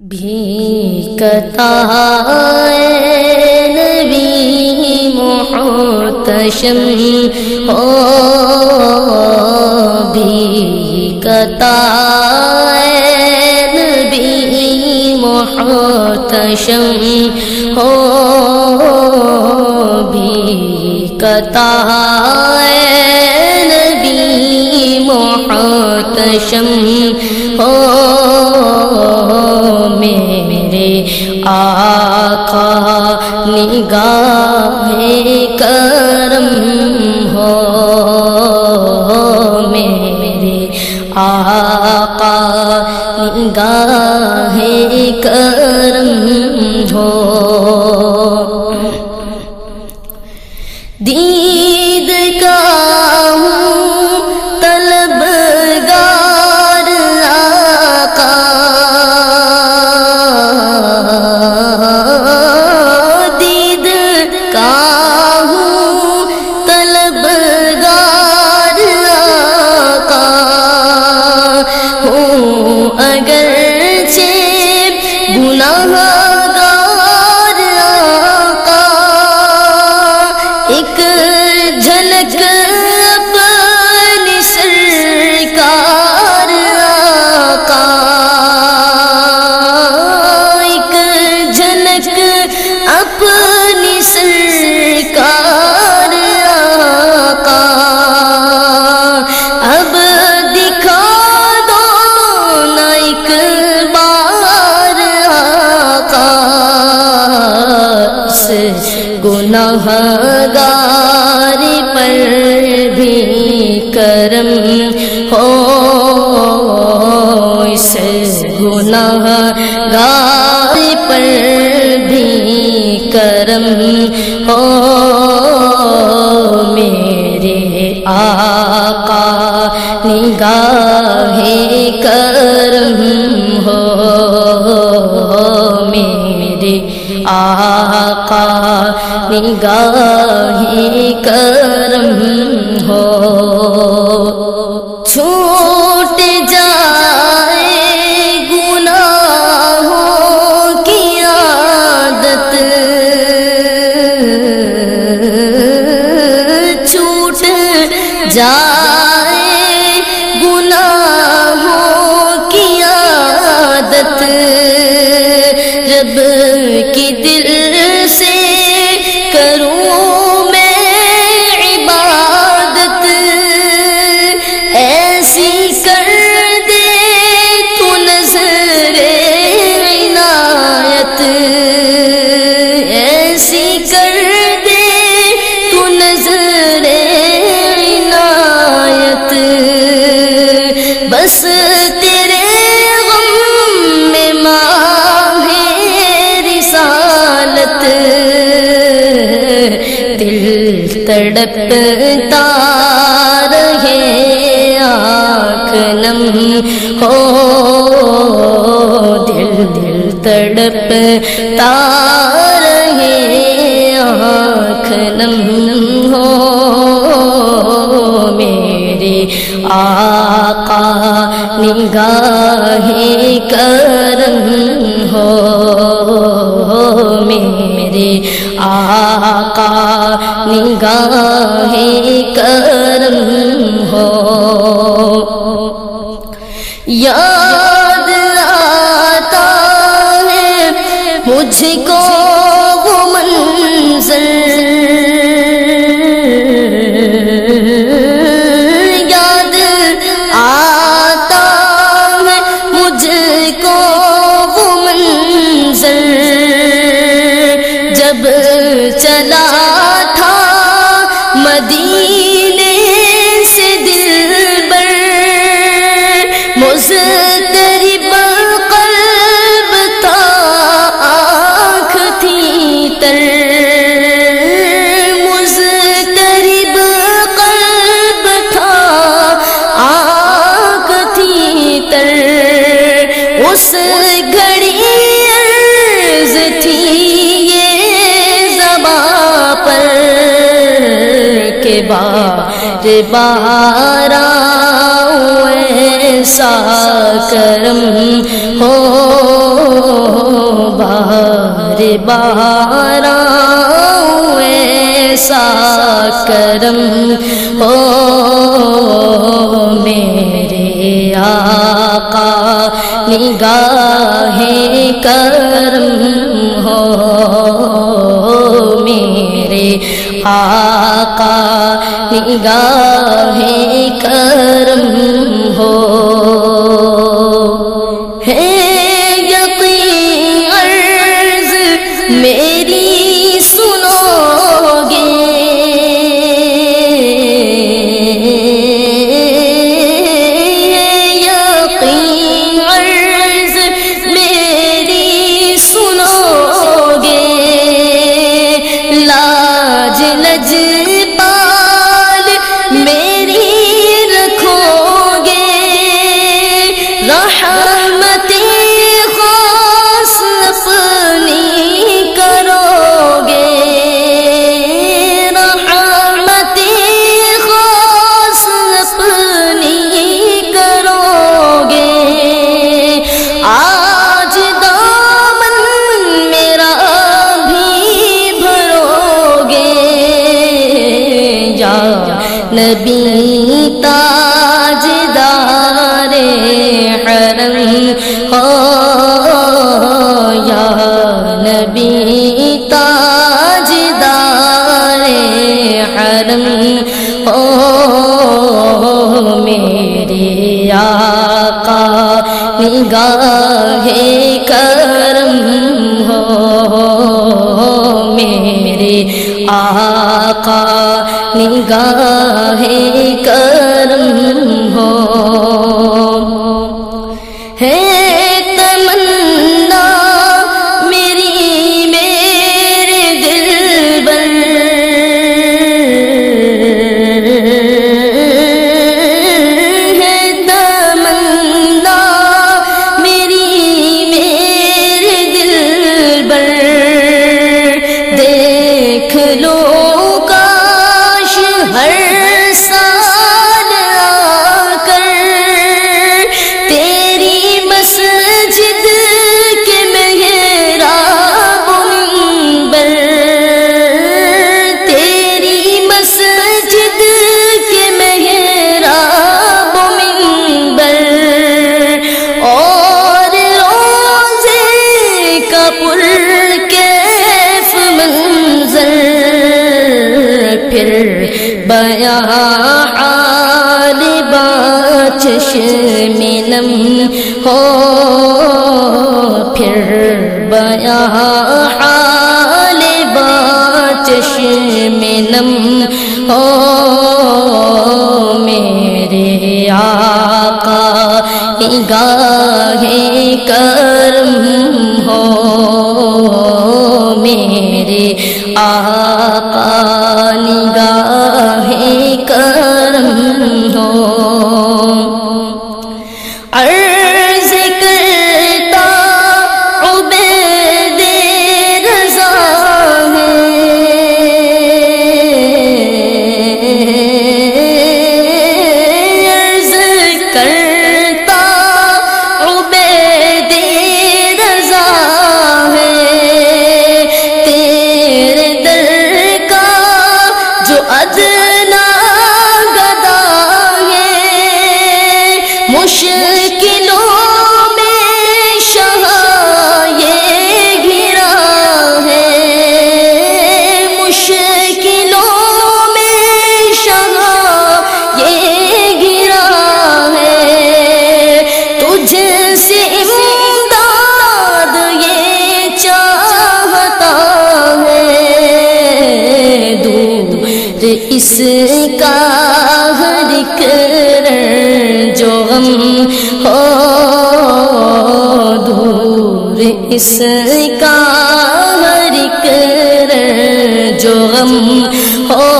بھی کتائے نبی محتشم ہو بھی کتائے نبی محتشم ہو بھی کتائے نبی محتشم نگاہ گناہ گناہ گار پر بھی کرم ہو میرے آقا، نگاہ کرم ہو میرے آقا، نگاہ کرم ہو دل نم ہو، دل دل تڑپتا رہے، آنکھ نم ہو۔ میرے آقا نگاہ کرم ہو۔ میرے آقا نگاہ کرم ہو۔ مجھ کو وہ منظر یاد آتا ہے مجھ کو وہ منظر جب چلا تھا مدینے بار بارا ایسا کرم ہو۔ بار ایسا کرم ہو۔ میرے آقا نگاہ کرم ہو۔ نگاہ کرم ہو۔ آقا نگاہ کرم ہو۔ ہے پر کیف منظر، پھر بیا عال باچش میں ہو۔ پھر بیا عال باچش میں ہو۔ میرے آقا گا اس کا ہر کرن جو غم ہو دور، اس کا ہر کرن جو غم ہو